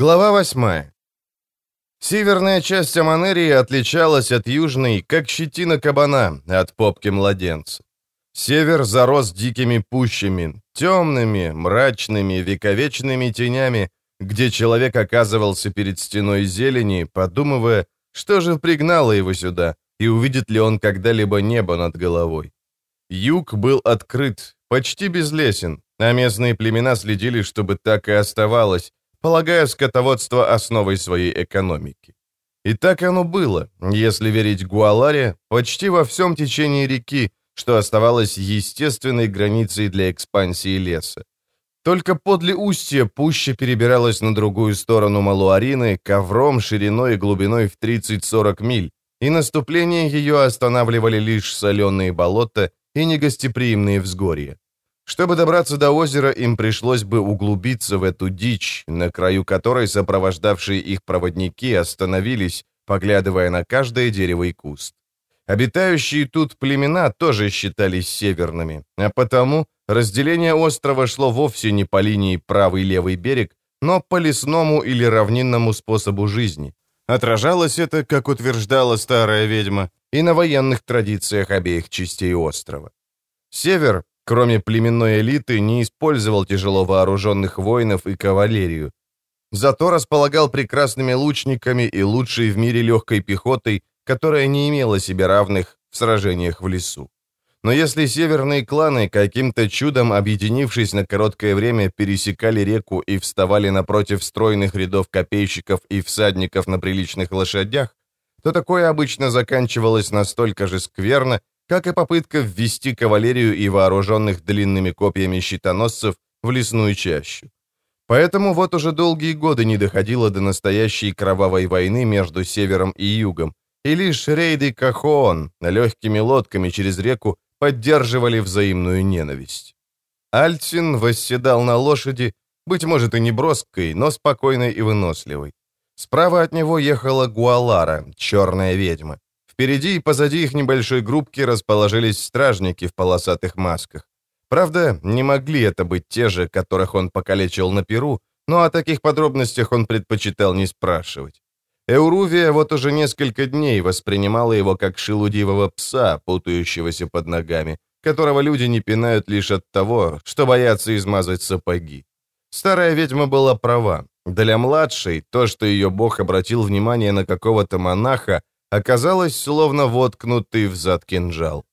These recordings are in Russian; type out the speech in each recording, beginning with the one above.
Глава 8. Северная часть Аманерии отличалась от южной, как щетина кабана от попки младенца. Север зарос дикими пущами, темными, мрачными, вековечными тенями, где человек оказывался перед стеной зелени, подумывая, что же пригнало его сюда, и увидит ли он когда-либо небо над головой. Юг был открыт, почти безлесен, а местные племена следили, чтобы так и оставалось, полагая скотоводство основой своей экономики. И так оно было, если верить Гуаларе, почти во всем течении реки, что оставалось естественной границей для экспансии леса. Только подле устья пуща перебиралась на другую сторону Малуарины ковром шириной и глубиной в 30-40 миль, и наступление ее останавливали лишь соленые болота и негостеприимные взгорья. Чтобы добраться до озера, им пришлось бы углубиться в эту дичь, на краю которой сопровождавшие их проводники остановились, поглядывая на каждое дерево и куст. Обитающие тут племена тоже считались северными, а потому разделение острова шло вовсе не по линии правый-левый берег, но по лесному или равнинному способу жизни. Отражалось это, как утверждала старая ведьма, и на военных традициях обеих частей острова. Север, кроме племенной элиты, не использовал тяжело вооруженных воинов и кавалерию. Зато располагал прекрасными лучниками и лучшей в мире легкой пехотой, которая не имела себе равных в сражениях в лесу. Но если северные кланы, каким-то чудом объединившись на короткое время, пересекали реку и вставали напротив стройных рядов копейщиков и всадников на приличных лошадях, то такое обычно заканчивалось настолько же скверно, как и попытка ввести кавалерию и вооруженных длинными копьями щитоносцев в лесную чащу. Поэтому вот уже долгие годы не доходило до настоящей кровавой войны между севером и югом, и лишь рейды Кахон легкими лодками через реку поддерживали взаимную ненависть. Альцин восседал на лошади, быть может и не броской, но спокойной и выносливой. Справа от него ехала Гуалара, черная ведьма. Впереди и позади их небольшой группки расположились стражники в полосатых масках. Правда, не могли это быть те же, которых он покалечил на Перу, но о таких подробностях он предпочитал не спрашивать. Эурувия вот уже несколько дней воспринимала его как шелудивого пса, путающегося под ногами, которого люди не пинают лишь от того, что боятся измазать сапоги. Старая ведьма была права. Для младшей то, что ее бог обратил внимание на какого-то монаха, оказалось словно воткнутый в зад кинжал.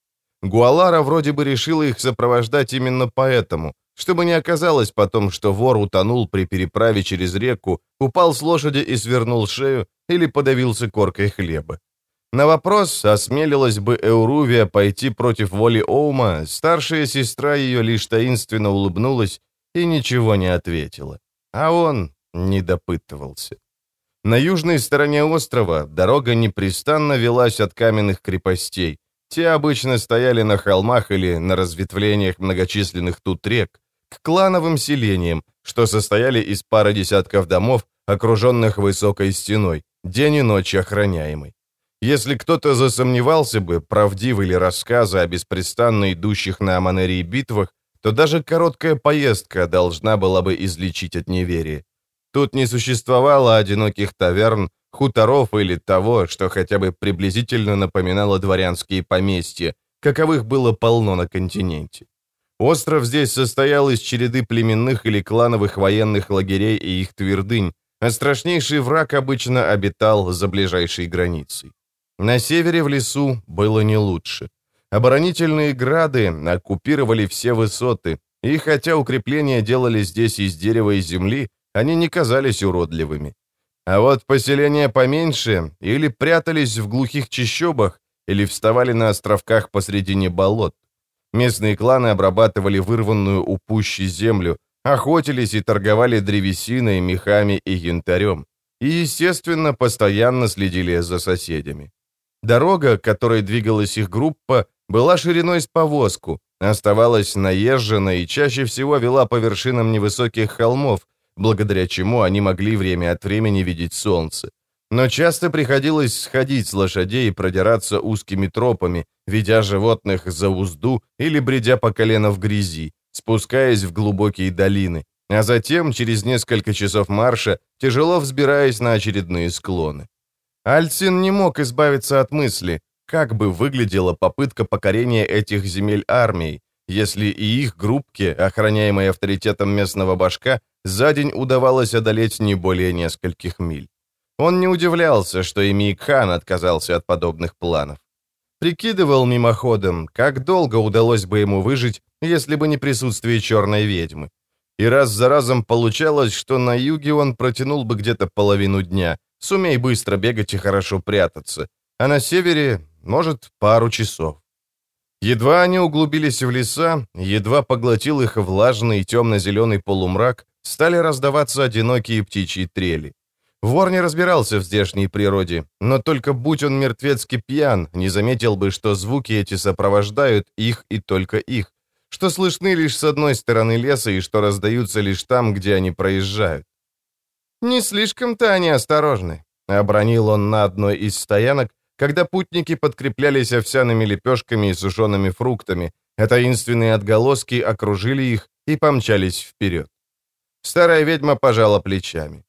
Гуалара вроде бы решила их сопровождать именно поэтому, чтобы не оказалось потом, что вор утонул при переправе через реку, упал с лошади и свернул шею или подавился коркой хлеба. На вопрос, осмелилась бы Эурувия пойти против воли Оума, старшая сестра ее лишь таинственно улыбнулась и ничего не ответила. А он не допытывался. На южной стороне острова дорога непрестанно велась от каменных крепостей. Те обычно стояли на холмах или на разветвлениях многочисленных тут рек, к клановым селениям, что состояли из пары десятков домов, окруженных высокой стеной, день и ночь охраняемой. Если кто-то засомневался бы, правдивы ли рассказы о беспрестанно идущих на Аманерии битвах, то даже короткая поездка должна была бы излечить от неверия. Тут не существовало одиноких таверн, хуторов или того, что хотя бы приблизительно напоминало дворянские поместья, каковых было полно на континенте. Остров здесь состоял из череды племенных или клановых военных лагерей и их твердынь, а страшнейший враг обычно обитал за ближайшей границей. На севере в лесу было не лучше. Оборонительные грады оккупировали все высоты, и хотя укрепления делали здесь из дерева и земли, они не казались уродливыми. А вот поселения поменьше или прятались в глухих чащобах, или вставали на островках посредине болот. Местные кланы обрабатывали вырванную у пущи землю, охотились и торговали древесиной, мехами и янтарем. И, естественно, постоянно следили за соседями. Дорога, которой двигалась их группа, была шириной с повозку, оставалась наезжена и чаще всего вела по вершинам невысоких холмов, благодаря чему они могли время от времени видеть солнце. Но часто приходилось сходить с лошадей и продираться узкими тропами, ведя животных за узду или бредя по колено в грязи, спускаясь в глубокие долины, а затем, через несколько часов марша, тяжело взбираясь на очередные склоны. Альцин не мог избавиться от мысли, как бы выглядела попытка покорения этих земель армией, если и их группке, охраняемой авторитетом местного башка, за день удавалось одолеть не более нескольких миль. Он не удивлялся, что и Микхан отказался от подобных планов. Прикидывал мимоходом, как долго удалось бы ему выжить, если бы не присутствие черной ведьмы. И раз за разом получалось, что на юге он протянул бы где-то половину дня, сумей быстро бегать и хорошо прятаться, а на севере, может, пару часов. Едва они углубились в леса, едва поглотил их влажный темно-зеленый полумрак, стали раздаваться одинокие птичьи трели. Вор не разбирался в здешней природе, но только будь он мертвецки пьян, не заметил бы, что звуки эти сопровождают их и только их, что слышны лишь с одной стороны леса и что раздаются лишь там, где они проезжают. «Не слишком-то они осторожны», — обронил он на одной из стоянок, когда путники подкреплялись овсяными лепешками и сушеными фруктами, а таинственные отголоски окружили их и помчались вперед. Старая ведьма пожала плечами.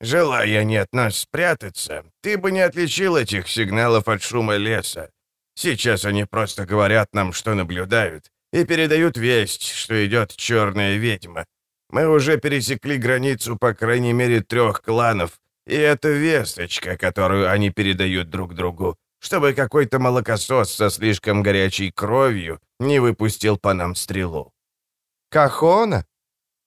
«Желая не от нас спрятаться, ты бы не отличил этих сигналов от шума леса. Сейчас они просто говорят нам, что наблюдают, и передают весть, что идет черная ведьма. Мы уже пересекли границу по крайней мере трех кланов, и это весточка, которую они передают друг другу, чтобы какой-то молокосос со слишком горячей кровью не выпустил по нам стрелу. Кахона?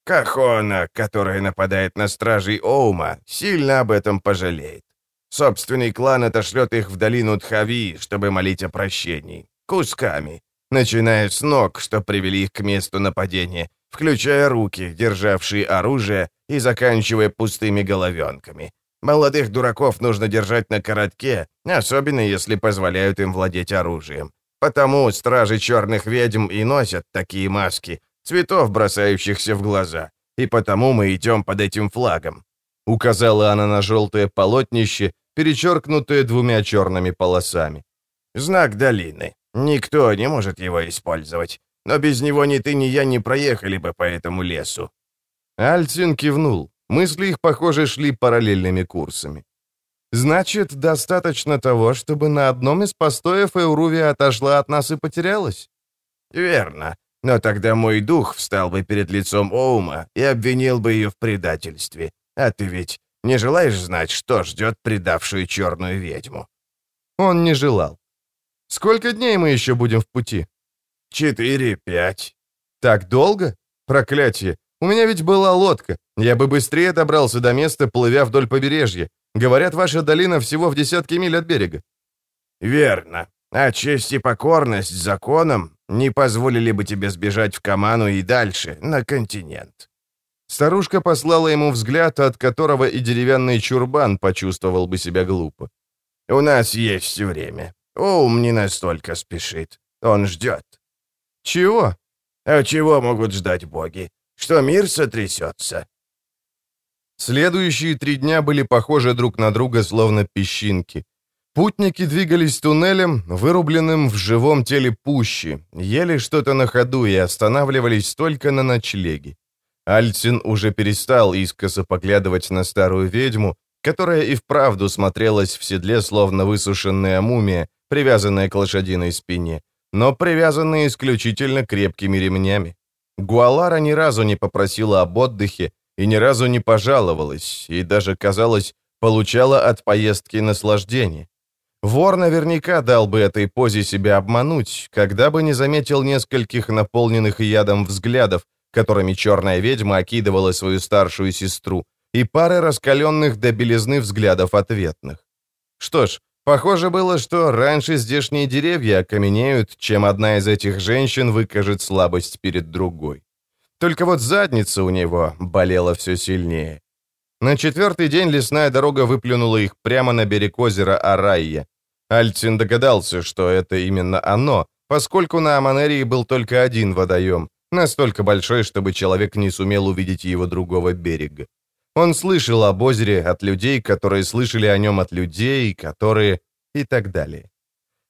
Кахона, которая нападает на стражей Оума, сильно об этом пожалеет. Собственный клан отошлет их в долину Тхави, чтобы молить о прощении. Кусками. Начиная с ног, что привели их к месту нападения, включая руки, державшие оружие, и заканчивая пустыми головенками. Молодых дураков нужно держать на коротке, особенно если позволяют им владеть оружием. Потому стражи черных ведьм и носят такие маски, цветов, бросающихся в глаза. И потому мы идем под этим флагом». Указала она на желтое полотнище, перечеркнутое двумя черными полосами. «Знак долины. Никто не может его использовать. Но без него ни ты, ни я не проехали бы по этому лесу». Альцин кивнул. Мысли их, похоже, шли параллельными курсами. «Значит, достаточно того, чтобы на одном из постоев Эурувия отошла от нас и потерялась?» «Верно. Но тогда мой дух встал бы перед лицом Оума и обвинил бы ее в предательстве. А ты ведь не желаешь знать, что ждет предавшую черную ведьму?» Он не желал. «Сколько дней мы еще будем в пути?» «Четыре, пять». «Так долго? Проклятие! У меня ведь была лодка. Я бы быстрее добрался до места, плывя вдоль побережья. Говорят, ваша долина всего в десятке миль от берега». «Верно. А честь и покорность законам не позволили бы тебе сбежать в Каману и дальше, на континент». Старушка послала ему взгляд, от которого и деревянный чурбан почувствовал бы себя глупо. «У нас есть время. Ум не настолько спешит. Он ждет». «Чего?» «А чего могут ждать боги? Что мир сотрясется. Следующие три дня были похожи друг на друга, словно песчинки. Путники двигались туннелем, вырубленным в живом теле пущи, ели что-то на ходу и останавливались только на ночлеге. Альцин уже перестал искоса поглядывать на старую ведьму, которая и вправду смотрелась в седле, словно высушенная мумия, привязанная к лошадиной спине, но привязанная исключительно крепкими ремнями. Гуалара ни разу не попросила об отдыхе и ни разу не пожаловалась, и даже, казалось, получала от поездки наслаждение. Вор наверняка дал бы этой позе себя обмануть, когда бы не заметил нескольких наполненных ядом взглядов, которыми черная ведьма окидывала свою старшую сестру, и пары раскаленных до белизны взглядов ответных. Что ж, Похоже было, что раньше здешние деревья окаменеют, чем одна из этих женщин выкажет слабость перед другой. Только вот задница у него болела все сильнее. На четвертый день лесная дорога выплюнула их прямо на берег озера Арайя. Альцин догадался, что это именно оно, поскольку на Аманерии был только один водоем, настолько большой, чтобы человек не сумел увидеть его другого берега. Он слышал об озере от людей, которые слышали о нем от людей, которые... и так далее.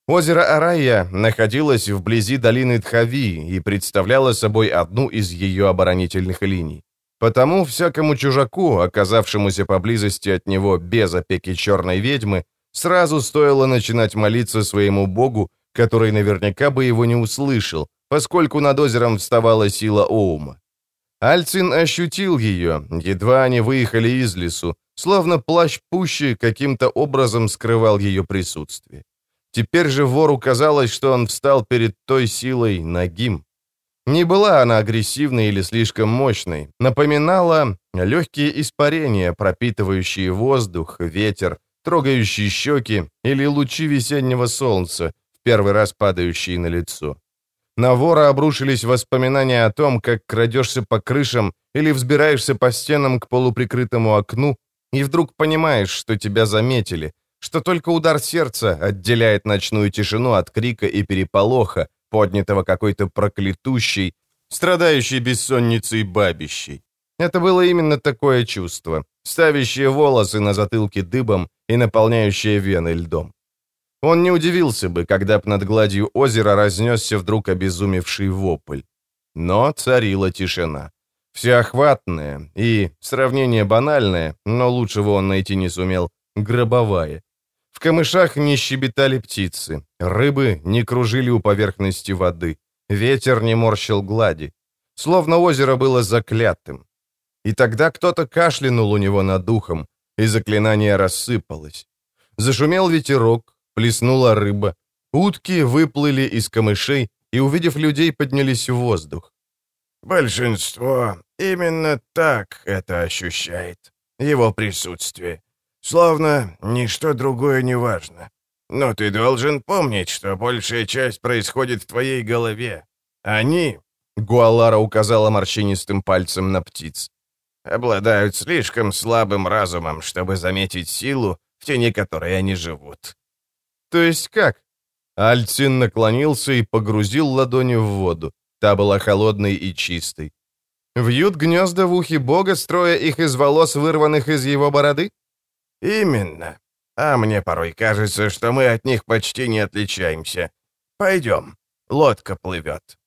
Озеро Арайя находилось вблизи долины Тхави и представляло собой одну из ее оборонительных линий. Потому всякому чужаку, оказавшемуся поблизости от него без опеки черной ведьмы, сразу стоило начинать молиться своему богу, который наверняка бы его не услышал, поскольку над озером вставала сила Оума. Альцин ощутил ее, едва они выехали из лесу, словно плащ пущи каким-то образом скрывал ее присутствие. Теперь же вору казалось, что он встал перед той силой нагим. Не была она агрессивной или слишком мощной, напоминала легкие испарения, пропитывающие воздух, ветер, трогающие щеки или лучи весеннего солнца, в первый раз падающие на лицо. На вора обрушились воспоминания о том, как крадешься по крышам или взбираешься по стенам к полуприкрытому окну, и вдруг понимаешь, что тебя заметили, что только удар сердца отделяет ночную тишину от крика и переполоха, поднятого какой-то проклятущей, страдающей бессонницей бабищей. Это было именно такое чувство, ставящее волосы на затылке дыбом и наполняющее вены льдом. Он не удивился бы, когда б над гладью озера разнесся вдруг обезумевший вопль. Но царила тишина. Всеохватная и, сравнение банальное, но лучшего он найти не сумел, гробовая. В камышах не щебетали птицы, рыбы не кружили у поверхности воды, ветер не морщил глади. Словно озеро было заклятым. И тогда кто-то кашлянул у него над духом, и заклинание рассыпалось. Зашумел ветерок, плеснула рыба. Утки выплыли из камышей и, увидев людей, поднялись в воздух. «Большинство именно так это ощущает, его присутствие. Словно ничто другое не важно. Но ты должен помнить, что большая часть происходит в твоей голове. Они, — Гуалара указала морщинистым пальцем на птиц, — обладают слишком слабым разумом, чтобы заметить силу, в тени которой они живут. То есть как? Альцин наклонился и погрузил ладони в воду. Та была холодной и чистой. Вьют гнезда в ухе бога, строя их из волос, вырванных из его бороды? «Именно. А мне порой кажется, что мы от них почти не отличаемся. Пойдем. Лодка плывет».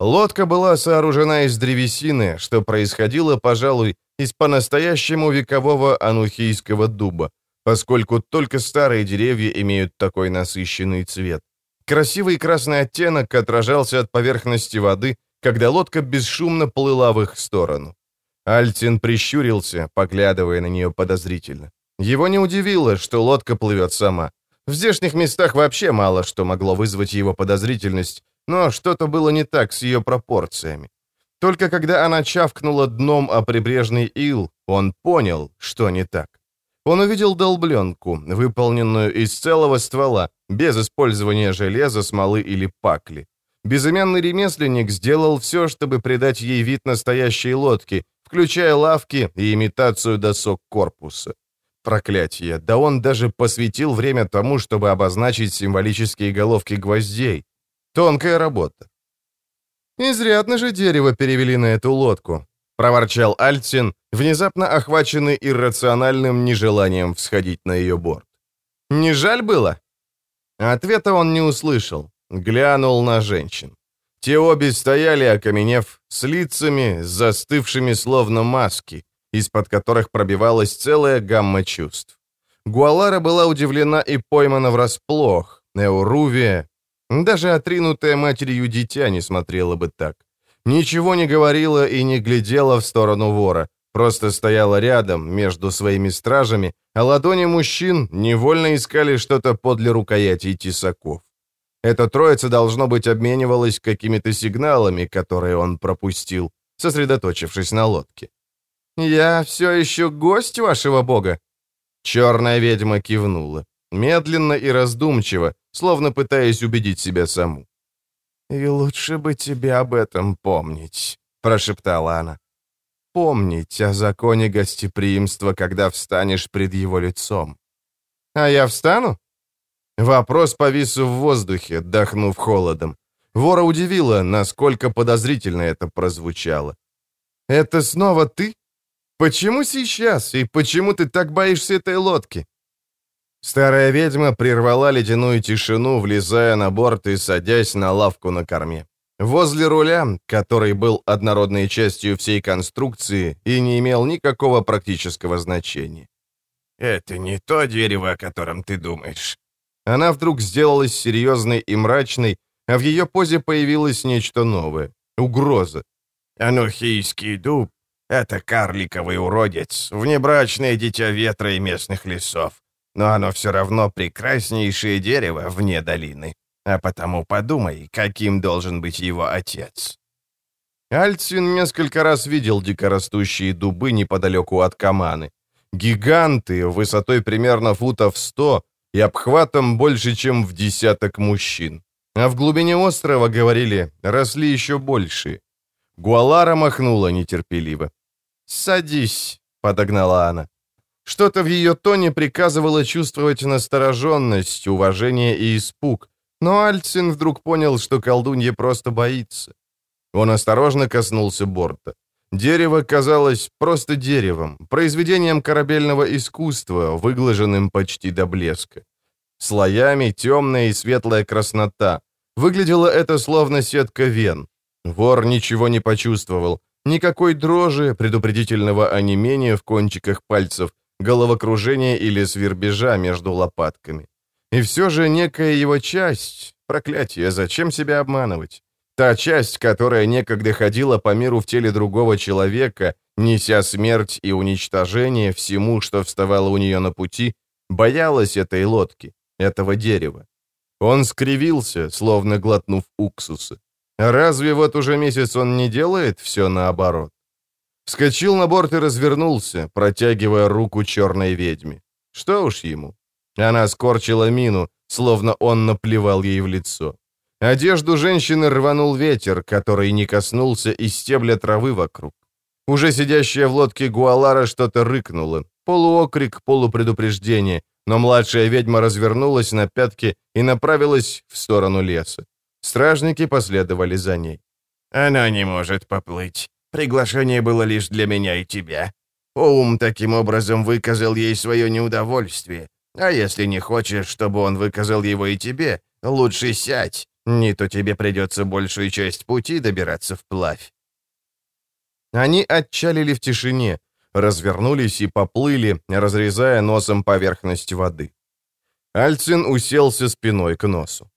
Лодка была сооружена из древесины, что происходило, пожалуй, из по-настоящему векового анухийского дуба, поскольку только старые деревья имеют такой насыщенный цвет. Красивый красный оттенок отражался от поверхности воды, когда лодка бесшумно плыла в их сторону. Альтин прищурился, поглядывая на нее подозрительно. Его не удивило, что лодка плывет сама. В здешних местах вообще мало что могло вызвать его подозрительность, но что-то было не так с ее пропорциями. Только когда она чавкнула дном о прибрежный ил, он понял, что не так. Он увидел долбленку, выполненную из целого ствола, без использования железа, смолы или пакли. Безымянный ремесленник сделал все, чтобы придать ей вид настоящей лодки, включая лавки и имитацию досок корпуса. Проклятие, да он даже посвятил время тому, чтобы обозначить символические головки гвоздей. Тонкая работа. «Изрядно же дерево перевели на эту лодку», — проворчал Альцин, внезапно охваченный иррациональным нежеланием всходить на ее борт. «Не жаль было?» Ответа он не услышал, глянул на женщин. Те обе стояли, окаменев, с лицами, застывшими словно маски, из-под которых пробивалась целая гамма чувств. Гуалара была удивлена и поймана врасплох. Эурувия, даже отринутая матерью дитя не смотрела бы так. Ничего не говорила и не глядела в сторону вора, просто стояла рядом, между своими стражами, а ладони мужчин невольно искали что-то подле рукоятей тесаков. Эта троица, должно быть, обменивалась какими-то сигналами, которые он пропустил, сосредоточившись на лодке. «Я все еще гость вашего бога?» Черная ведьма кивнула, медленно и раздумчиво, словно пытаясь убедить себя саму. «И лучше бы тебе об этом помнить», — прошептала она. «Помнить о законе гостеприимства, когда встанешь пред его лицом». «А я встану?» Вопрос повис в воздухе, дохнув холодом. Вора удивило, насколько подозрительно это прозвучало. «Это снова ты?» Почему сейчас? И почему ты так боишься этой лодки?» Старая ведьма прервала ледяную тишину, влезая на борт и садясь на лавку на корме. Возле руля, который был однородной частью всей конструкции и не имел никакого практического значения. «Это не то дерево, о котором ты думаешь». Она вдруг сделалась серьезной и мрачной, а в ее позе появилось нечто новое — угроза. «Анухийский дуб — это карликовый уродец, внебрачное дитя ветра и местных лесов, но оно все равно прекраснейшее дерево вне долины. А потому подумай, каким должен быть его отец». Альцин несколько раз видел дикорастущие дубы неподалеку от Каманы. Гиганты, высотой примерно футов сто и обхватом больше, чем в десяток мужчин. А в глубине острова, говорили, росли еще большие. Гуалара махнула нетерпеливо. «Садись», — подогнала она. Что-то в ее тоне приказывало чувствовать настороженность, уважение и испуг, но Альцин вдруг понял, что колдунья просто боится. Он осторожно коснулся борта. Дерево казалось просто деревом, произведением корабельного искусства, выглаженным почти до блеска. Слоями темная и светлая краснота. Выглядело это словно сетка вен. Вор ничего не почувствовал. Никакой дрожи, предупредительного онемения в кончиках пальцев, головокружения или свербежа между лопатками. И все же некая его часть... Проклятие, зачем себя обманывать? Та часть, которая некогда ходила по миру в теле другого человека, неся смерть и уничтожение всему, что вставало у нее на пути, боялась этой лодки, этого дерева. Он скривился, словно глотнув уксуса. Разве вот уже месяц он не делает все наоборот? Вскочил на борт и развернулся, протягивая руку черной ведьме. Что уж ему? Она скорчила мину, словно он наплевал ей в лицо. Одежду женщины рванул ветер, который не коснулся и стебля травы вокруг. Уже сидящая в лодке Гуалара что-то рыкнула. Полуокрик, полупредупреждение, но младшая ведьма развернулась на пятки и направилась в сторону леса. Стражники последовали за ней. «Она не может поплыть. Приглашение было лишь для меня и тебя. Оум таким образом выказал ей свое неудовольствие. А если не хочешь, чтобы он выказал его и тебе, лучше сядь. Не то тебе придется большую часть пути добираться вплавь. Они отчалили в тишине, развернулись и поплыли, разрезая носом поверхность воды. Альцин уселся спиной к носу.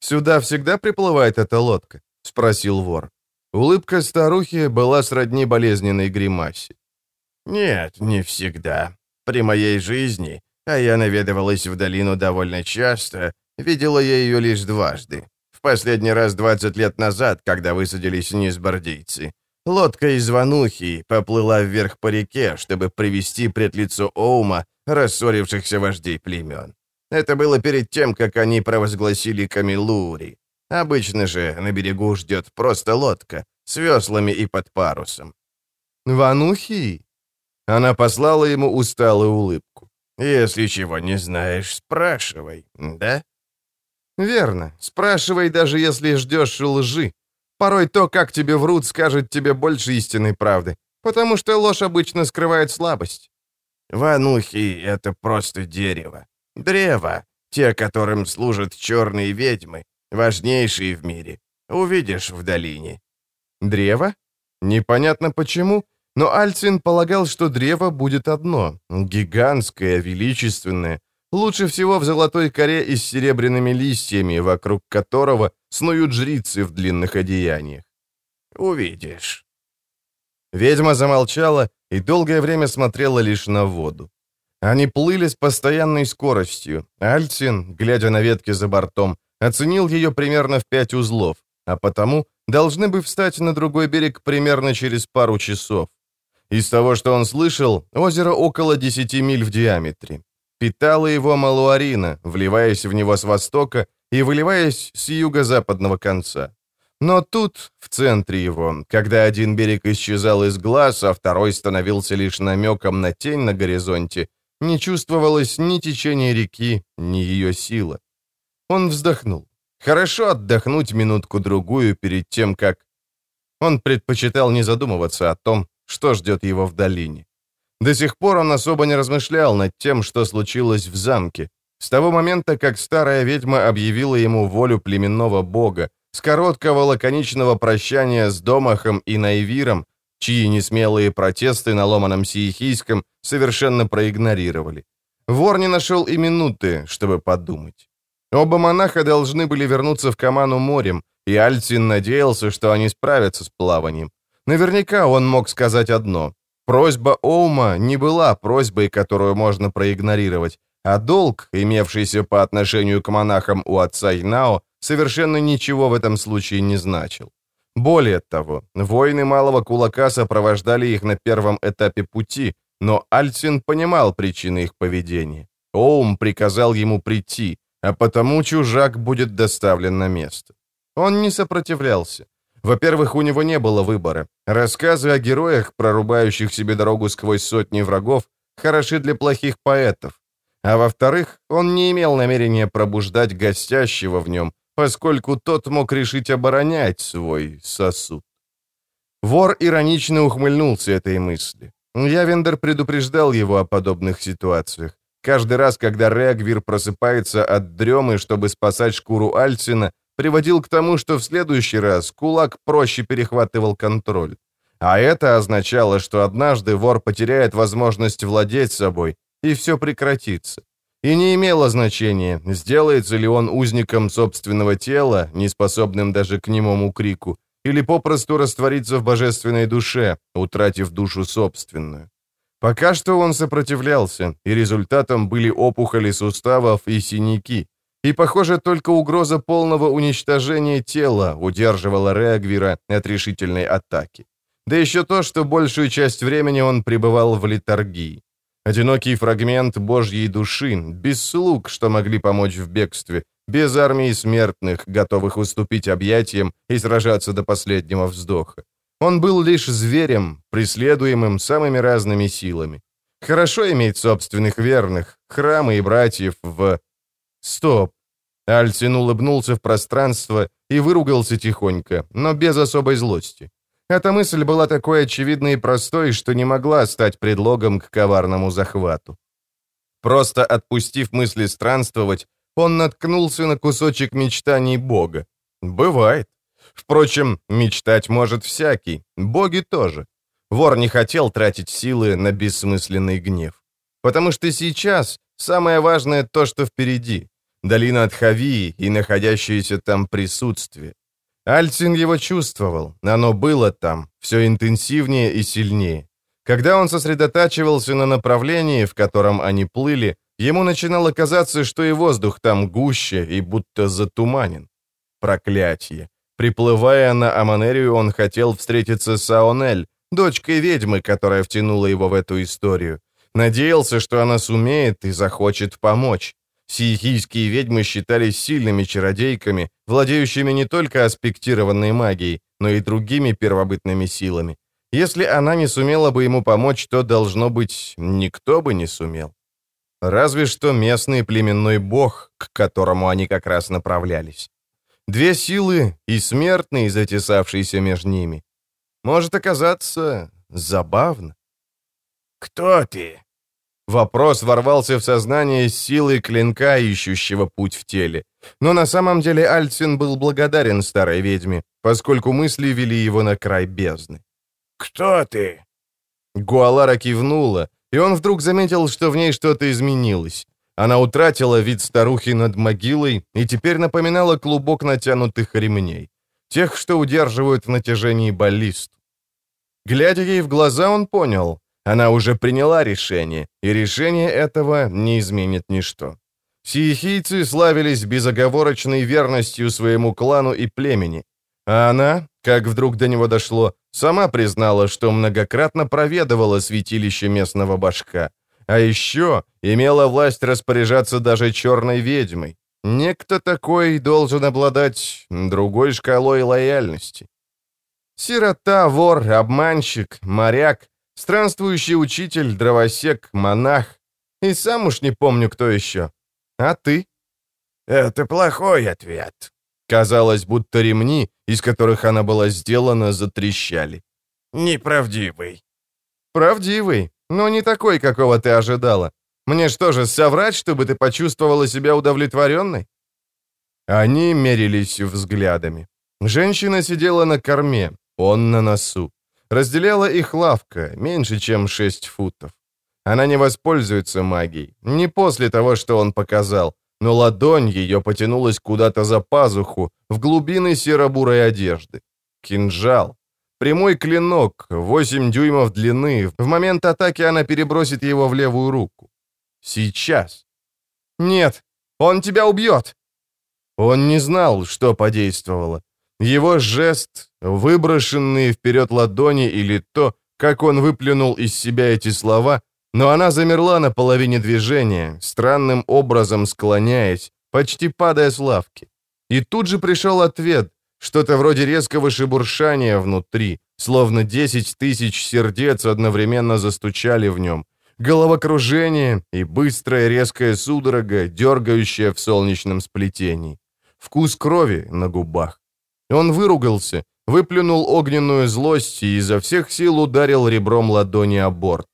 «Сюда всегда приплывает эта лодка?» — спросил вор. Улыбка старухи была сродни болезненной гримасе. «Нет, не всегда. При моей жизни а я наведывалась в долину довольно часто, видела я ее лишь дважды. В последний раз 20 лет назад, когда высадились низбордийцы. Лодка из Ванухи поплыла вверх по реке, чтобы привести пред лицо Оума рассорившихся вождей племен. Это было перед тем, как они провозгласили Камилури. Обычно же на берегу ждет просто лодка с веслами и под парусом. «Ванухи?» Она послала ему усталую улыбку. Если чего не знаешь, спрашивай, да? Верно. Спрашивай, даже если ждешь лжи. Порой то, как тебе врут, скажет тебе больше истинной правды, потому что ложь обычно скрывает слабость. Ванухи — это просто дерево. Древо, те, которым служат черные ведьмы, важнейшие в мире. Увидишь в долине. Древо? Непонятно почему, но Альцин полагал, что древо будет одно, гигантское, величественное, лучше всего в золотой коре и с серебряными листьями, вокруг которого снуют жрицы в длинных одеяниях. «Увидишь». Ведьма замолчала и долгое время смотрела лишь на воду. Они плыли с постоянной скоростью. Альцин, глядя на ветки за бортом, оценил ее примерно в пять узлов, а потому должны бы встать на другой берег примерно через пару часов. Из того, что он слышал, озеро около 10 миль в диаметре. Питала его Малуарина, вливаясь в него с востока и выливаясь с юго-западного конца. Но тут, в центре его, когда один берег исчезал из глаз, а второй становился лишь намеком на тень на горизонте, не чувствовалось ни течения реки, ни ее сила. Он вздохнул. Хорошо отдохнуть минутку-другую перед тем, как... Он предпочитал не задумываться о том, что ждет его в долине. До сих пор он особо не размышлял над тем, что случилось в замке. С того момента, как старая ведьма объявила ему волю племенного бога, с короткого лаконичного прощания с Домахом и Найвиром, чьи несмелые протесты на ломаном сиехийском совершенно проигнорировали. Вор не нашел и минуты, чтобы подумать. Оба монаха должны были вернуться в Каману морем, и Альцин надеялся, что они справятся с плаванием. Наверняка он мог сказать одно. Просьба Оума не была просьбой, которую можно проигнорировать, а долг, имевшийся по отношению к монахам у отца Инао, совершенно ничего в этом случае не значил. Более того, воины малого кулака сопровождали их на первом этапе пути, но Альцин понимал причины их поведения. Оум приказал ему прийти, а потому чужак будет доставлен на место. Он не сопротивлялся. Во-первых, у него не было выбора. Рассказы о героях, прорубающих себе дорогу сквозь сотни врагов, хороши для плохих поэтов. А во-вторых, он не имел намерения пробуждать гостящего в нем, поскольку тот мог решить оборонять свой сосуд. Вор иронично ухмыльнулся этой мысли. Явендер предупреждал его о подобных ситуациях. Каждый раз, когда Регвир просыпается от дремы, чтобы спасать шкуру Альцина, приводил к тому, что в следующий раз кулак проще перехватывал контроль. А это означало, что однажды вор потеряет возможность владеть собой, и все прекратится. И не имело значения, сделается ли он узником собственного тела, неспособным даже к немому крику, или попросту растворится в божественной душе, утратив душу собственную. Пока что он сопротивлялся, и результатом были опухоли суставов и синяки. И, похоже, только угроза полного уничтожения тела удерживала Реагвира от решительной атаки. Да еще то, что большую часть времени он пребывал в литургии. Одинокий фрагмент Божьей души, без слуг, что могли помочь в бегстве, без армии смертных, готовых уступить объятиям и сражаться до последнего вздоха. Он был лишь зверем, преследуемым самыми разными силами. Хорошо иметь собственных верных, храмы и братьев в... Стоп. Альцин улыбнулся в пространство и выругался тихонько, но без особой злости. Эта мысль была такой очевидной и простой, что не могла стать предлогом к коварному захвату. Просто отпустив мысли странствовать, он наткнулся на кусочек мечтаний Бога. Бывает. Впрочем, мечтать может всякий, боги тоже. Вор не хотел тратить силы на бессмысленный гнев. Потому что сейчас самое важное то, что впереди. Долина Тхавии и находящееся там присутствие. Альцин его чувствовал, оно было там, все интенсивнее и сильнее. Когда он сосредотачивался на направлении, в котором они плыли, ему начинало казаться, что и воздух там гуще и будто затуманен. Проклятие. Приплывая на Аманерию, он хотел встретиться с Аонель, дочкой ведьмы, которая втянула его в эту историю. Надеялся, что она сумеет и захочет помочь. Сиехийские ведьмы считались сильными чародейками, владеющими не только аспектированной магией, но и другими первобытными силами. Если она не сумела бы ему помочь, то, должно быть, никто бы не сумел. Разве что местный племенной бог, к которому они как раз направлялись. Две силы и смертный, затесавшийся между ними. Может оказаться забавно. «Кто ты?» Вопрос ворвался в сознание с силой клинка, ищущего путь в теле. Но на самом деле Альцин был благодарен старой ведьме, поскольку мысли вели его на край бездны. «Кто ты?» Гуалара кивнула, и он вдруг заметил, что в ней что-то изменилось. Она утратила вид старухи над могилой и теперь напоминала клубок натянутых ремней. Тех, что удерживают в натяжении баллист. Глядя ей в глаза, он понял, она уже приняла решение, и решение этого не изменит ничто. Сиехийцы славились безоговорочной верностью своему клану и племени, а она, как вдруг до него дошло, сама признала, что многократно проведывала святилище местного башка, а еще имела власть распоряжаться даже черной ведьмой. Некто такой должен обладать другой шкалой лояльности. Сирота, вор, обманщик, моряк Странствующий учитель, дровосек, монах. И сам уж не помню, кто еще. А ты? Это плохой ответ. Казалось, будто ремни, из которых она была сделана, затрещали. Неправдивый. Правдивый, но не такой, какого ты ожидала. Мне что же, соврать, чтобы ты почувствовала себя удовлетворенной? Они мерились взглядами. Женщина сидела на корме, он на носу. Разделяла их лавка, меньше чем 6 футов. Она не воспользуется магией, не после того, что он показал, но ладонь ее потянулась куда-то за пазуху, в глубины серо-бурой одежды. Кинжал. Прямой клинок, 8 дюймов длины. В момент атаки она перебросит его в левую руку. Сейчас. «Нет, он тебя убьет!» Он не знал, что подействовало. Его жест, выброшенные вперед ладони или то, как он выплюнул из себя эти слова, но она замерла на половине движения, странным образом склоняясь, почти падая с лавки. И тут же пришел ответ, что-то вроде резкого шебуршания внутри, словно десять тысяч сердец одновременно застучали в нем, головокружение и быстрая резкая судорога, дергающая в солнечном сплетении. Вкус крови на губах. Он выругался, выплюнул огненную злость и изо всех сил ударил ребром ладони о борт.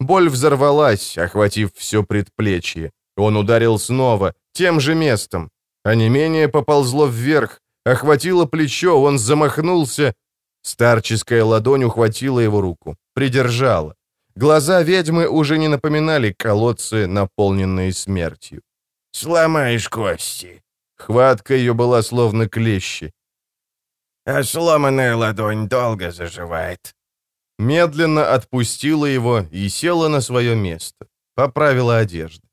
Боль взорвалась, охватив все предплечье. Он ударил снова, тем же местом. А не менее поползло вверх, охватило плечо, он замахнулся. Старческая ладонь ухватила его руку, придержала. Глаза ведьмы уже не напоминали колодцы, наполненные смертью. «Сломаешь кости». Хватка ее была словно клещи. «А сломанная ладонь долго заживает». Медленно отпустила его и села на свое место. Поправила одежду.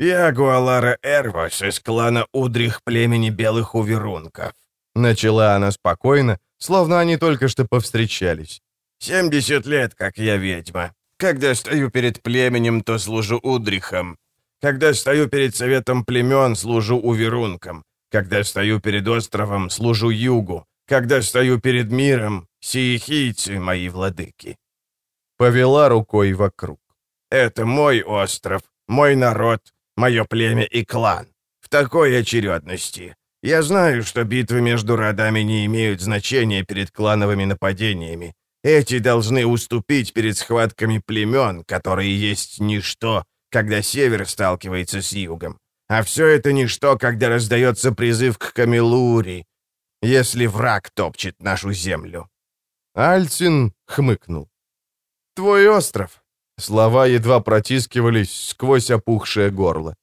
«Я Гуалара Эрвос из клана Удрих племени Белых Уверунков», — начала она спокойно, словно они только что повстречались. «Семьдесят лет, как я ведьма. Когда стою перед племенем, то служу Удрихом. Когда стою перед советом племен, служу Уверункам. Когда стою перед островом, служу Югу. Когда стою перед миром, сиехийцы мои владыки». Повела рукой вокруг. «Это мой остров, мой народ, мое племя и клан. В такой очередности. Я знаю, что битвы между родами не имеют значения перед клановыми нападениями. Эти должны уступить перед схватками племен, которые есть ничто, когда север сталкивается с югом. А все это ничто, когда раздается призыв к Камелури, если враг топчет нашу землю». Альцин хмыкнул. «Твой остров». Слова едва протискивались сквозь опухшее горло.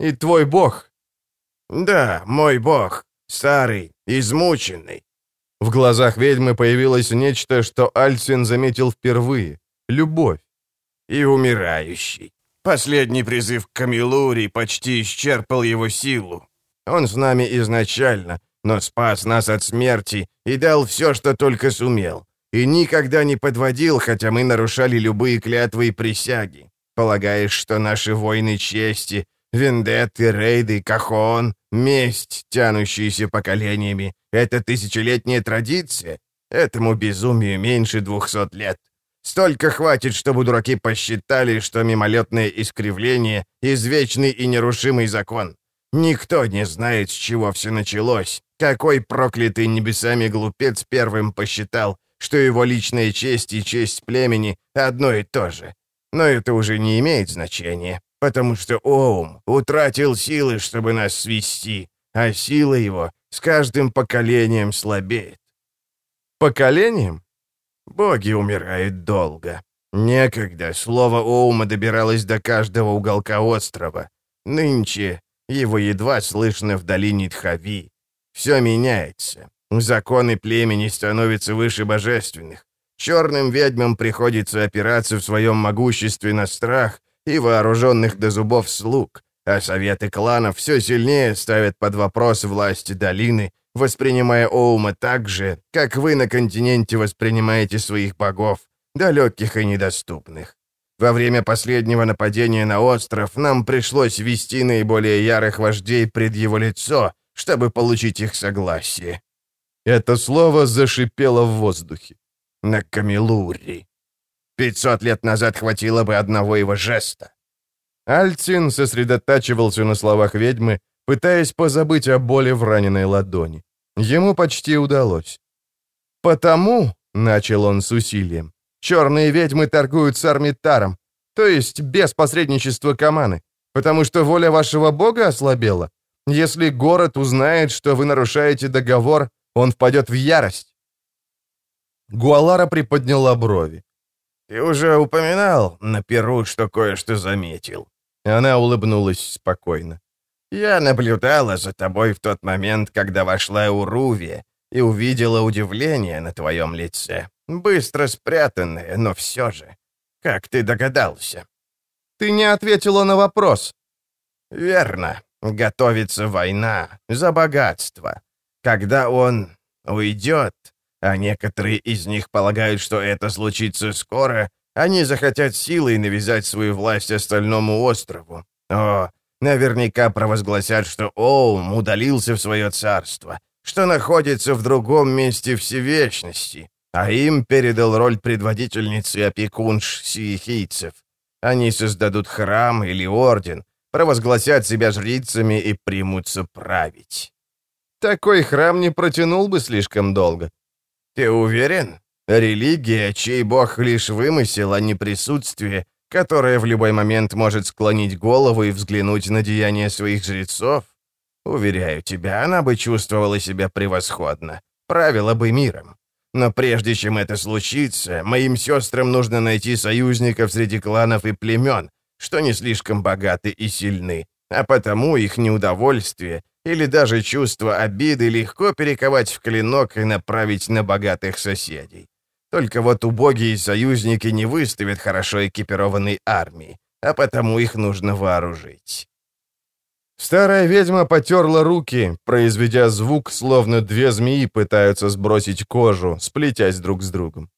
«И твой бог». «Да, мой бог. Старый, измученный. В глазах ведьмы появилось нечто, что Альцин заметил впервые — любовь. «И умирающий. Последний призыв к Камилури почти исчерпал его силу. Он с нами изначально, но спас нас от смерти и дал все, что только сумел. И никогда не подводил, хотя мы нарушали любые клятвы и присяги. Полагаешь, что наши войны чести, вендетты, рейды, кахон, месть, тянущиеся поколениями, это тысячелетняя традиция? Этому безумию меньше двухсот лет. Столько хватит, чтобы дураки посчитали, что мимолетное искривление — извечный и нерушимый закон. Никто не знает, с чего все началось. Какой проклятый небесами глупец первым посчитал, что его личная честь и честь племени одно и то же. Но это уже не имеет значения, потому что Оум утратил силы, чтобы нас свести, а сила его с каждым поколением слабеет. Поколением? Боги умирают долго. Некогда слово Оума добиралось до каждого уголка острова. Нынче его едва слышно в долине Тхави. Все меняется. Законы племени становятся выше божественных. Черным ведьмам приходится опираться в своем могуществе на страх и вооруженных до зубов слуг, а советы кланов все сильнее ставят под вопрос власти долины воспринимая Оума так же, как вы на континенте воспринимаете своих богов, далеких и недоступных. Во время последнего нападения на остров нам пришлось вести наиболее ярых вождей пред его лицо, чтобы получить их согласие. Это слово зашипело в воздухе. На Камилури. Пятьсот лет назад хватило бы одного его жеста. Альцин сосредотачивался на словах ведьмы, пытаясь позабыть о боли в раненой ладони. Ему почти удалось. «Потому», — начал он с усилием, — «черные ведьмы торгуют с Армитаром, то есть без посредничества Каманы, потому что воля вашего бога ослабела. Если город узнает, что вы нарушаете договор, он впадет в ярость. Гуалара приподняла брови. «Ты уже упоминал на Перу, что кое-что заметил». Она улыбнулась спокойно. «Я наблюдала за тобой в тот момент, когда вошла Уруви, и увидела удивление на твоем лице. Быстро спрятанное, но все же. Как ты догадался?» «Ты не ответила на вопрос». «Верно. Готовится война за богатство. Когда он уйдет, а некоторые из них полагают, что это случится скоро, они захотят силой навязать свою власть остальному острову. О, наверняка провозгласят, что Оум удалился в свое царство, что находится в другом месте всевечности, а им передал роль предводительницы опекунш сиехийцев. Они создадут храм или орден, провозгласят себя жрицами и примутся править. Такой храм не протянул бы слишком долго. Ты уверен? Религия, чей бог лишь вымысел, а не присутствие, которое в любой момент может склонить голову и взглянуть на деяния своих жрецов? Уверяю тебя, она бы чувствовала себя превосходно, правила бы миром. Но прежде чем это случится, моим сестрам нужно найти союзников среди кланов и племен, что не слишком богаты и сильны, а потому их неудовольствие или даже чувство обиды легко перековать в клинок и направить на богатых соседей. Только вот убогие союзники не выставят хорошо экипированной армии, а потому их нужно вооружить. Старая ведьма потерла руки, произведя звук, словно две змеи пытаются сбросить кожу, сплетясь друг с другом.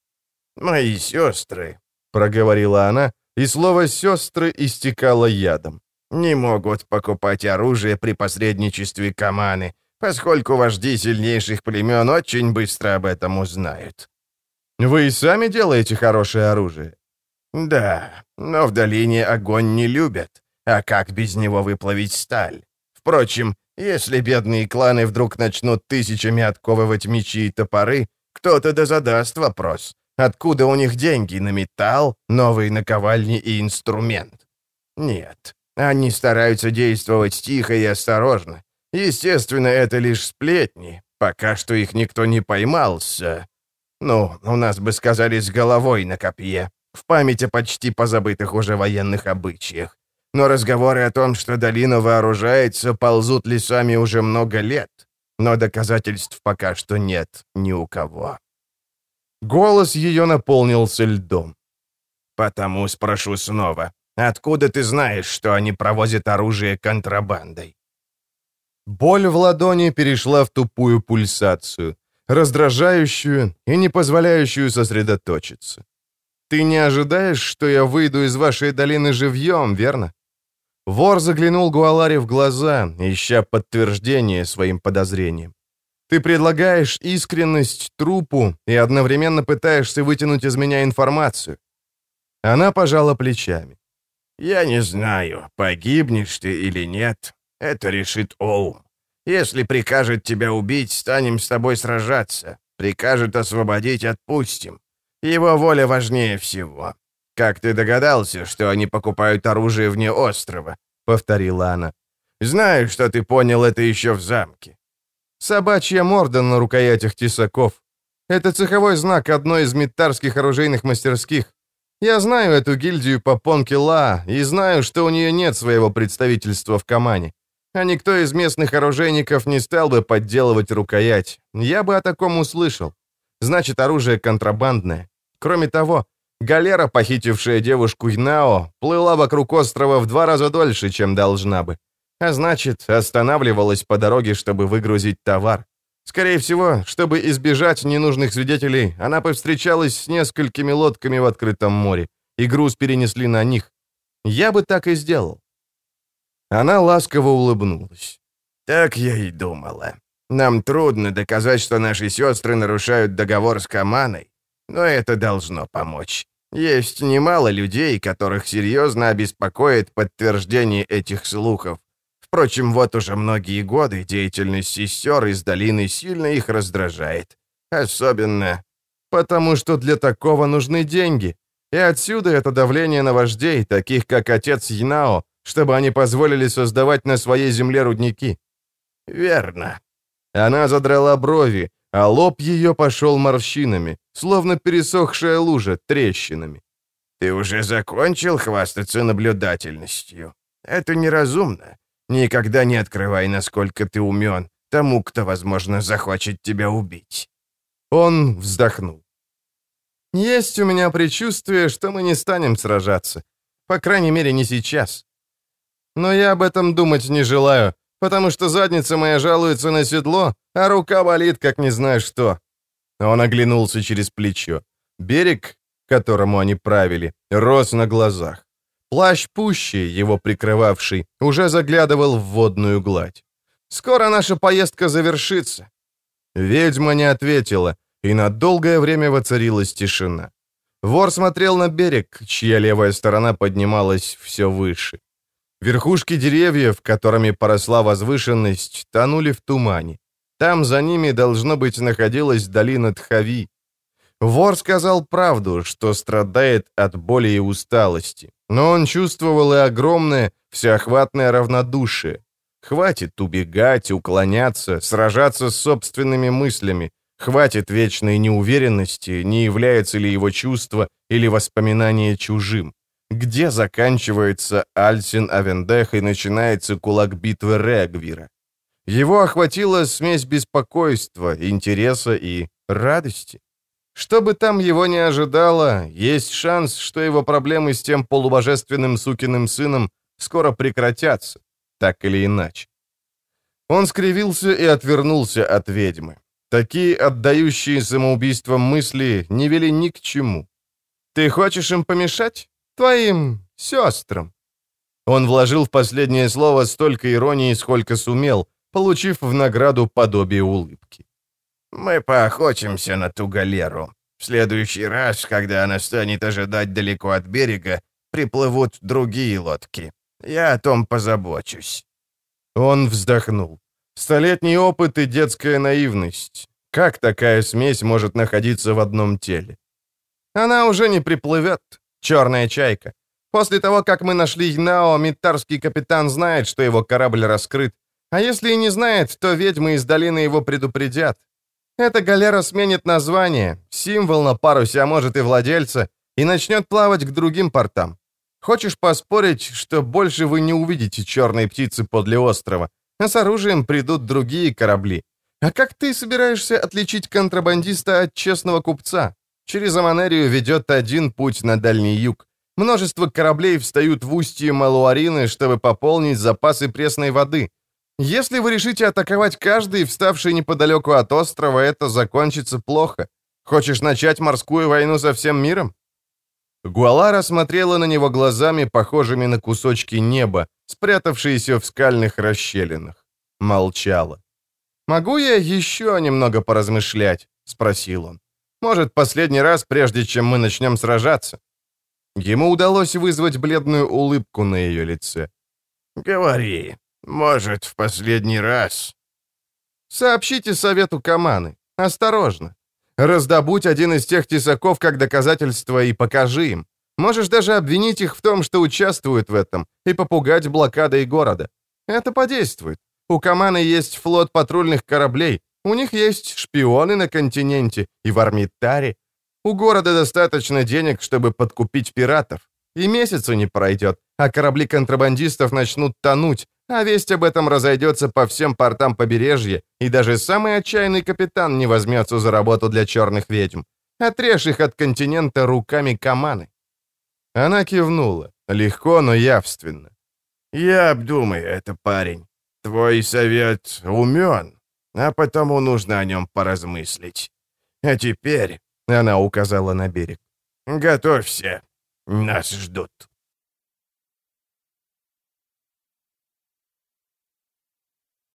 «Мои сестры», — проговорила она, и слово «сестры» истекало ядом. «Не могут покупать оружие при посредничестве Каманы, поскольку вожди сильнейших племен очень быстро об этом узнают». «Вы и сами делаете хорошее оружие?» «Да, но в долине огонь не любят, а как без него выплавить сталь? Впрочем, если бедные кланы вдруг начнут тысячами отковывать мечи и топоры, кто-то да задаст вопрос, Откуда у них деньги на металл, новые наковальни и инструмент? Нет, они стараются действовать тихо и осторожно. Естественно, это лишь сплетни. Пока что их никто не поймался. Ну, у нас бы сказали с головой на копье, в память о почти позабытых уже военных обычаях. Но разговоры о том, что долина вооружается, ползут лесами уже много лет. Но доказательств пока что нет ни у кого. Голос ее наполнился льдом. «Потому спрошу снова. Откуда ты знаешь, что они провозят оружие контрабандой?» Боль в ладони перешла в тупую пульсацию, раздражающую и не позволяющую сосредоточиться. «Ты не ожидаешь, что я выйду из вашей долины живьем, верно?» Вор заглянул Гуаларе в глаза, ища подтверждение своим подозрениям. Ты предлагаешь искренность трупу и одновременно пытаешься вытянуть из меня информацию. Она пожала плечами. «Я не знаю, погибнешь ты или нет. Это решит Оум. Если прикажет тебя убить, станем с тобой сражаться. Прикажет освободить, отпустим. Его воля важнее всего. Как ты догадался, что они покупают оружие вне острова?» — повторила она. «Знаю, что ты понял это еще в замке. Собачья морда на рукоятях тесаков. Это цеховой знак одной из миттарских оружейных мастерских. Я знаю эту гильдию по Понке Ла и знаю, что у нее нет своего представительства в Камане. А никто из местных оружейников не стал бы подделывать рукоять. Я бы о таком услышал. Значит, оружие контрабандное. Кроме того, галера, похитившая девушку Инао, плыла вокруг острова в два раза дольше, чем должна бы. А значит, останавливалась по дороге, чтобы выгрузить товар. Скорее всего, чтобы избежать ненужных свидетелей, она повстречалась с несколькими лодками в открытом море, и груз перенесли на них. Я бы так и сделал. Она ласково улыбнулась. «Так я и думала. Нам трудно доказать, что наши сестры нарушают договор с Каманой, но это должно помочь. Есть немало людей, которых серьезно обеспокоит подтверждение этих слухов. Впрочем, вот уже многие годы деятельность сестер из долины сильно их раздражает. Особенно потому, что для такого нужны деньги. И отсюда это давление на вождей, таких как отец Янао, чтобы они позволили создавать на своей земле рудники. верно». Она задрала брови, а лоб ее пошел морщинами, словно пересохшая лужа трещинами. «Ты уже закончил хвастаться наблюдательностью? Это неразумно. Никогда не открывай, насколько ты умен, тому, кто, возможно, захочет тебя убить». Он вздохнул. «Есть у меня предчувствие, что мы не станем сражаться. По крайней мере, не сейчас. Но я об этом думать не желаю, потому что задница моя жалуется на седло, а рука болит, как не знаю что». Он оглянулся через плечо. Берег, которому они правили, рос на глазах. Плащ пущи, его прикрывавший, уже заглядывал в водную гладь. «Скоро наша поездка завершится». Ведьма не ответила, и на долгое время воцарилась тишина. Вор смотрел на берег, чья левая сторона поднималась все выше. Верхушки деревьев, которыми поросла возвышенность, тонули в тумане. Там за ними, должно быть, находилась долина Тхави. Вор сказал правду, что страдает от боли и усталости, но он чувствовал и огромное, всеохватное равнодушие. Хватит убегать, уклоняться, сражаться с собственными мыслями. Хватит вечной неуверенности, не является ли его чувство или воспоминание чужим. Где заканчивается Альсин Авендех и начинается кулак битвы Регвира? Его охватила смесь беспокойства, интереса и радости. Что бы там его не ожидало, есть шанс, что его проблемы с тем полубожественным сукиным сыном скоро прекратятся, так или иначе. Он скривился и отвернулся от ведьмы. Такие отдающие самоубийством мысли не вели ни к чему. «Ты хочешь им помешать?» Твоим сестрам». Он вложил в последнее слово столько иронии, сколько сумел, получив в награду подобие улыбки. «Мы поохотимся на ту галеру. В следующий раз, когда она станет ожидать далеко от берега, приплывут другие лодки. Я о том позабочусь». Он вздохнул. Столетний опыт и детская наивность. Как такая смесь может находиться в одном теле? Она уже не приплывет, Черная чайка. После того, как мы нашли Йнао, миттарский капитан знает, что его корабль раскрыт. А если и не знает, то ведьмы из долины его предупредят. Эта галера сменит название, символ на парусе, а может и владельца, и начнет плавать к другим портам. Хочешь поспорить, что больше вы не увидите черной птицы подле острова, а с оружием придут другие корабли. А как ты собираешься отличить контрабандиста от честного купца? Через Аманерию ведет один путь на Дальний Юг. Множество кораблей встают в устье Малуарины, чтобы пополнить запасы пресной воды. Если вы решите атаковать каждый, вставший неподалеку от острова, это закончится плохо. Хочешь начать морскую войну со всем миром?» Гуалара смотрела на него глазами, похожими на кусочки неба, спрятавшиеся в скальных расщелинах. Молчала. «Могу я еще немного поразмышлять?» — спросил он. Может, последний раз, прежде чем мы начнем сражаться?» Ему удалось вызвать бледную улыбку на ее лице. «Говори. Может, в последний раз». «Сообщите совету Каманы. Осторожно. Раздобудь один из тех тесаков как доказательство и покажи им. Можешь даже обвинить их в том, что участвуют в этом, и попугать блокадой города. Это подействует. У Каманы есть флот патрульных кораблей, у них есть шпионы на континенте и в Армитаре. У города достаточно денег, чтобы подкупить пиратов. И месяца не пройдет, а корабли контрабандистов начнут тонуть, а весть об этом разойдется по всем портам побережья, и даже самый отчаянный капитан не возьмется за работу для черных ведьм. Отрежь их от континента руками Каманы. Она кивнула, легко, но явственно. «Я обдумаю это, парень. Твой совет умен, а потому нужно о нем поразмыслить. А теперь, — она указала на берег, — готовься, нас ждут.